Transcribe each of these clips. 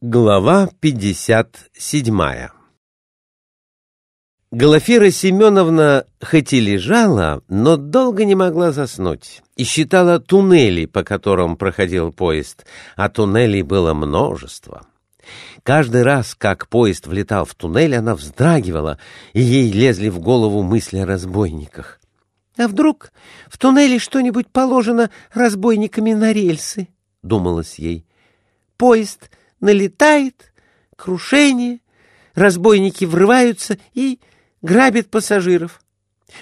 Глава 57 Глафира Семеновна хоть и лежала, но долго не могла заснуть и считала туннели, по которым проходил поезд, а туннелей было множество. Каждый раз, как поезд влетал в туннель, она вздрагивала, и ей лезли в голову мысли о разбойниках. «А вдруг в туннеле что-нибудь положено разбойниками на рельсы?» — думалось ей. «Поезд...» налетает, крушение, разбойники врываются и грабят пассажиров.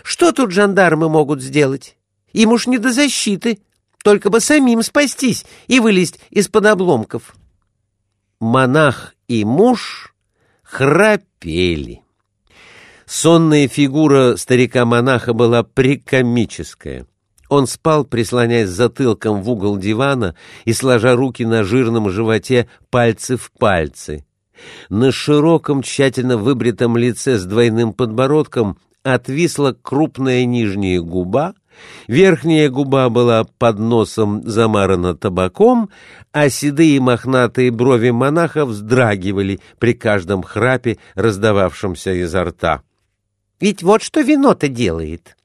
Что тут жандармы могут сделать? Им уж не до защиты, только бы самим спастись и вылезть из-под обломков. Монах и муж храпели. Сонная фигура старика-монаха была прикомическая. Он спал, прислоняясь затылком в угол дивана и сложа руки на жирном животе пальцы в пальцы. На широком, тщательно выбритом лице с двойным подбородком отвисла крупная нижняя губа, верхняя губа была под носом замарана табаком, а седые мохнатые брови монаха вздрагивали при каждом храпе, раздававшемся изо рта. «Ведь вот что вино-то делает!»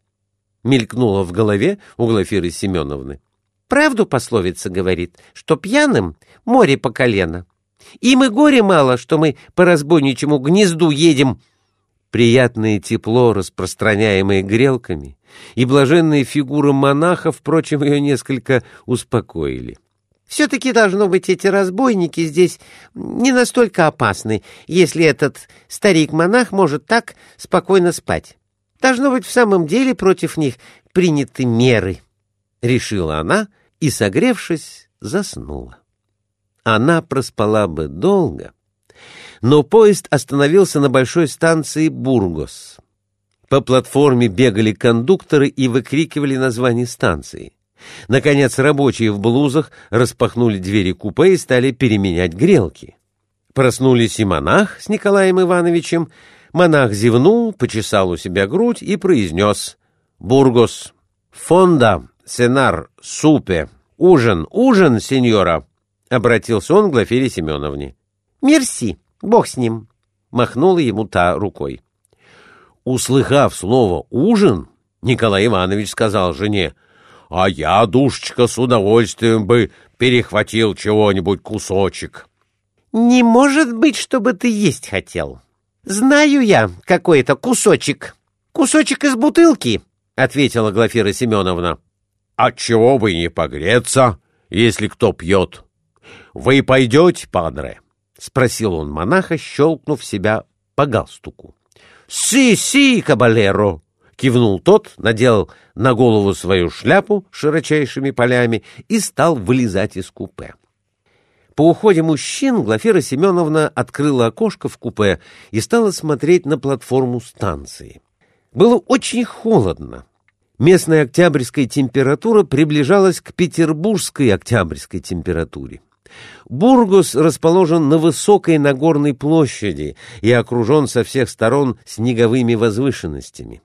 Мелькнуло в голове у Глафиры Семеновны. Правду пословица говорит, что пьяным море по колено. Им и горе мало, что мы по разбойничьему гнезду едем. Приятное тепло, распространяемое грелками, и блаженные фигуры монаха, впрочем, ее несколько успокоили. Все-таки, должно быть, эти разбойники здесь не настолько опасны, если этот старик-монах может так спокойно спать. Должно быть, в самом деле против них приняты меры, — решила она и, согревшись, заснула. Она проспала бы долго, но поезд остановился на большой станции Бургос. По платформе бегали кондукторы и выкрикивали название станции. Наконец рабочие в блузах распахнули двери купе и стали переменять грелки. Проснулись и монах с Николаем Ивановичем, Монах зевнул, почесал у себя грудь и произнес «Бургос, фонда, сенар, супе, ужин, ужин, сеньора!» Обратился он к Глафире Семеновне. «Мерси, бог с ним!» — махнула ему та рукой. Услыхав слово «ужин», Николай Иванович сказал жене, «А я, душечка, с удовольствием бы перехватил чего-нибудь кусочек». «Не может быть, чтобы ты есть хотел», «Знаю я какой-то кусочек. Кусочек из бутылки», — ответила Глафира Семеновна. «Отчего бы не погреться, если кто пьет? Вы пойдете, падре?» — спросил он монаха, щелкнув себя по галстуку. «Си-си, кабалеро!» — кивнул тот, надел на голову свою шляпу широчайшими полями и стал вылезать из купе. По уходе мужчин Глафира Семеновна открыла окошко в купе и стала смотреть на платформу станции. Было очень холодно. Местная октябрьская температура приближалась к петербургской октябрьской температуре. Бургос расположен на высокой Нагорной площади и окружен со всех сторон снеговыми возвышенностями.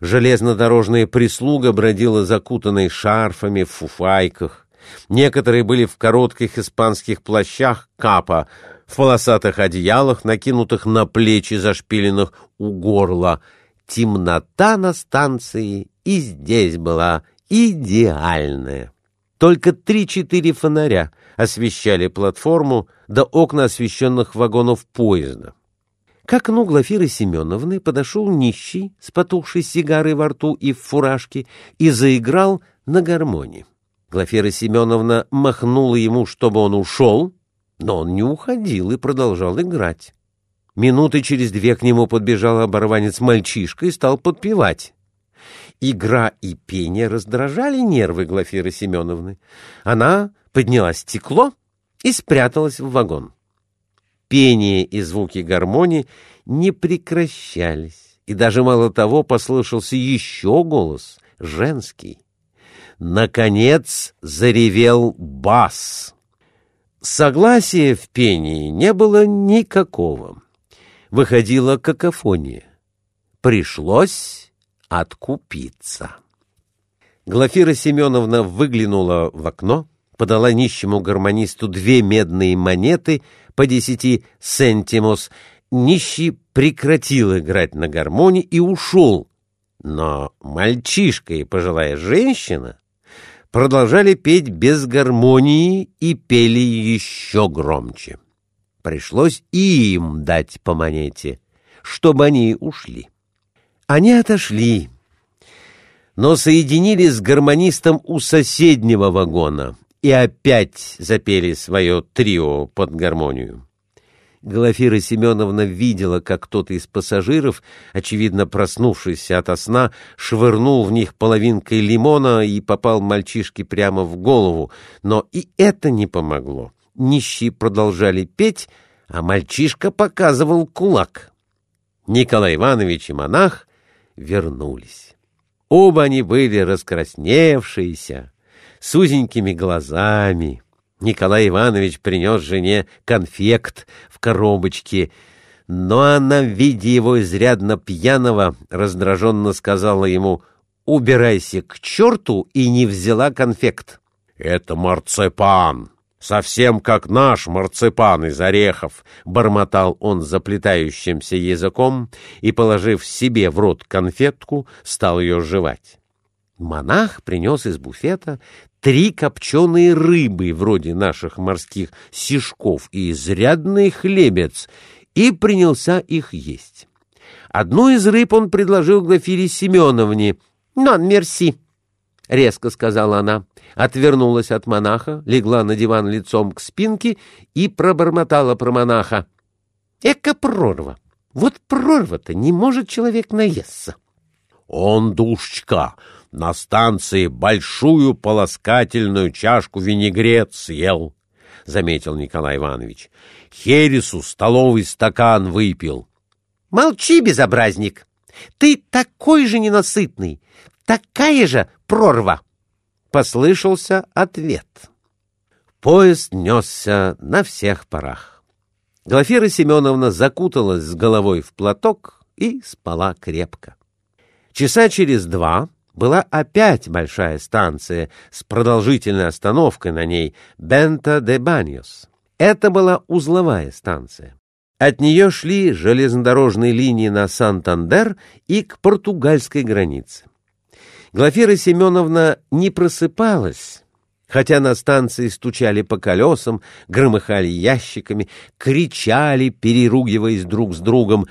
Железнодорожная прислуга бродила закутанной шарфами в фуфайках. Некоторые были в коротких испанских плащах капа, в полосатых одеялах, накинутых на плечи, зашпиленных у горла. Темнота на станции и здесь была идеальная. Только три-четыре фонаря освещали платформу до окна освещенных вагонов поезда. К окну Глафиры Семеновны подошел нищий с потухшей сигарой во рту и в фуражке и заиграл на гармонии. Глафира Семеновна махнула ему, чтобы он ушел, но он не уходил и продолжал играть. Минуты через две к нему подбежал оборванец-мальчишка и стал подпевать. Игра и пение раздражали нервы Глафиры Семеновны. Она подняла стекло и спряталась в вагон. Пение и звуки гармонии не прекращались, и даже мало того послышался еще голос, женский. Наконец заревел бас. Согласия в пении не было никакого. Выходила какофония. Пришлось откупиться. Глафира Семеновна выглянула в окно, подала нищему гармонисту две медные монеты, по десяти сентимос, нищий прекратил играть на гармонии и ушел. Но мальчишка и пожилая женщина продолжали петь без гармонии и пели еще громче. Пришлось им дать по монете, чтобы они ушли. Они отошли, но соединились с гармонистом у соседнего вагона и опять запели свое трио под гармонию. Глафира Семеновна видела, как кто-то из пассажиров, очевидно проснувшийся ото сна, швырнул в них половинкой лимона и попал мальчишке прямо в голову. Но и это не помогло. Нищие продолжали петь, а мальчишка показывал кулак. Николай Иванович и монах вернулись. Оба они были раскрасневшиеся, с узенькими глазами. Николай Иванович принес жене конфект в коробочке, но она, видя его изрядно пьяного, раздраженно сказала ему «Убирайся к черту» и не взяла конфект. «Это марципан, совсем как наш марципан из орехов», — бормотал он заплетающимся языком и, положив себе в рот конфетку, стал ее жевать. Монах принес из буфета три копченые рыбы, вроде наших морских сишков, и изрядный хлебец, и принялся их есть. Одну из рыб он предложил Глафире Семеновне. «Нон, мерси!» — резко сказала она. Отвернулась от монаха, легла на диван лицом к спинке и пробормотала про монаха. «Эка прорва! Вот прорва-то не может человек наесться!» «Он, душечка, на станции большую полоскательную чашку винегрет съел, — заметил Николай Иванович. Хересу столовый стакан выпил. — Молчи, безобразник! Ты такой же ненасытный, такая же прорва! — послышался ответ. Поезд несся на всех парах. Глафира Семеновна закуталась с головой в платок и спала крепко. Часа через два была опять большая станция с продолжительной остановкой на ней Бента де Баньос. Это была узловая станция. От нее шли железнодорожные линии на Сантандер и к португальской границе. Глафира Семеновна не просыпалась, хотя на станции стучали по колесам, громыхали ящиками, кричали, переругиваясь друг с другом,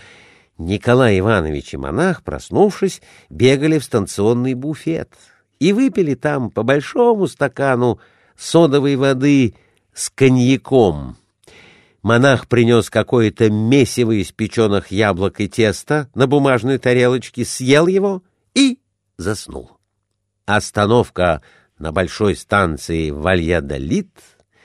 Николай Иванович и монах, проснувшись, бегали в станционный буфет и выпили там по большому стакану содовой воды с коньяком. Монах принес какое-то месиво из печеных яблок и теста на бумажной тарелочке, съел его и заснул. Остановка на большой станции Вальядолит,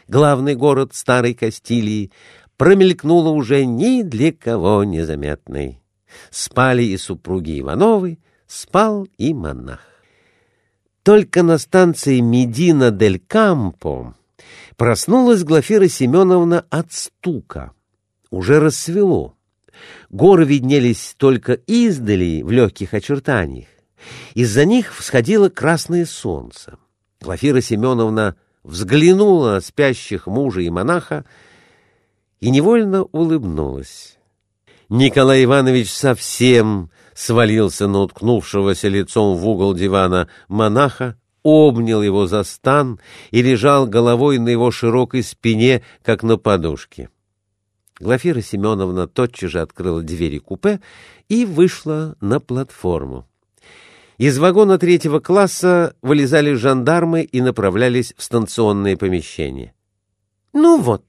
главный город старой Кастилии, промелькнула уже ни для кого незаметной. Спали и супруги Ивановы, спал и монах. Только на станции Медина-дель-Кампо проснулась Глафира Семеновна от стука. Уже рассвело. Горы виднелись только издали в легких очертаниях. Из-за них всходило красное солнце. Глафира Семеновна взглянула на спящих мужа и монаха и невольно улыбнулась. Николай Иванович совсем свалился на уткнувшегося лицом в угол дивана монаха, обнял его за стан и лежал головой на его широкой спине, как на подушке. Глафира Семеновна тотчас же открыла двери купе и вышла на платформу. Из вагона третьего класса вылезали жандармы и направлялись в станционные помещения. — Ну вот,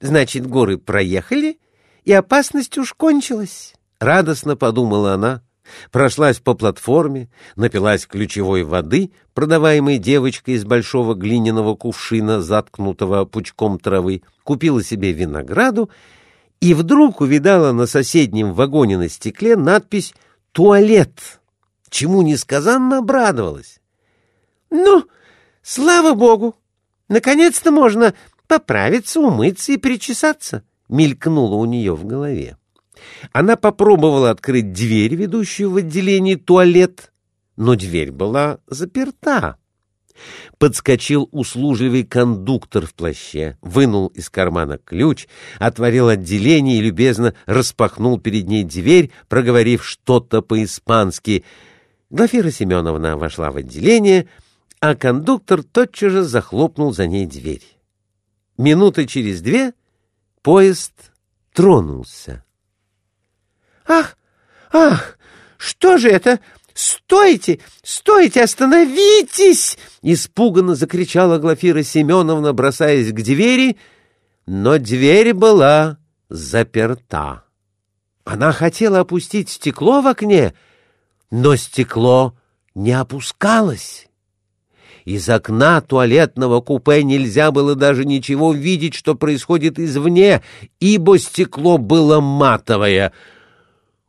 значит, горы проехали, и опасность уж кончилась. Радостно подумала она, прошлась по платформе, напилась ключевой воды, продаваемой девочкой из большого глиняного кувшина, заткнутого пучком травы, купила себе винограду и вдруг увидала на соседнем вагоне на стекле надпись «Туалет», чему несказанно обрадовалась. «Ну, слава богу! Наконец-то можно поправиться, умыться и причесаться!» Мелькнуло у нее в голове. Она попробовала открыть дверь, ведущую в отделение туалет, но дверь была заперта. Подскочил услужливый кондуктор в плаще, вынул из кармана ключ, отворил отделение и любезно распахнул перед ней дверь, проговорив что-то по-испански. Глафира Семеновна вошла в отделение, а кондуктор тотчас же захлопнул за ней дверь. Минуты через две поезд тронулся. «Ах, ах, что же это? Стойте, стойте, остановитесь!» Испуганно закричала Глафира Семеновна, бросаясь к двери, но дверь была заперта. Она хотела опустить стекло в окне, но стекло не опускалось. Из окна туалетного купе нельзя было даже ничего видеть, что происходит извне, ибо стекло было матовое.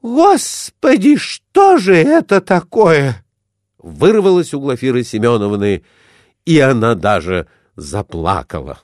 «Господи, что же это такое?» Вырвалось у Глафиры Семеновны, и она даже заплакала.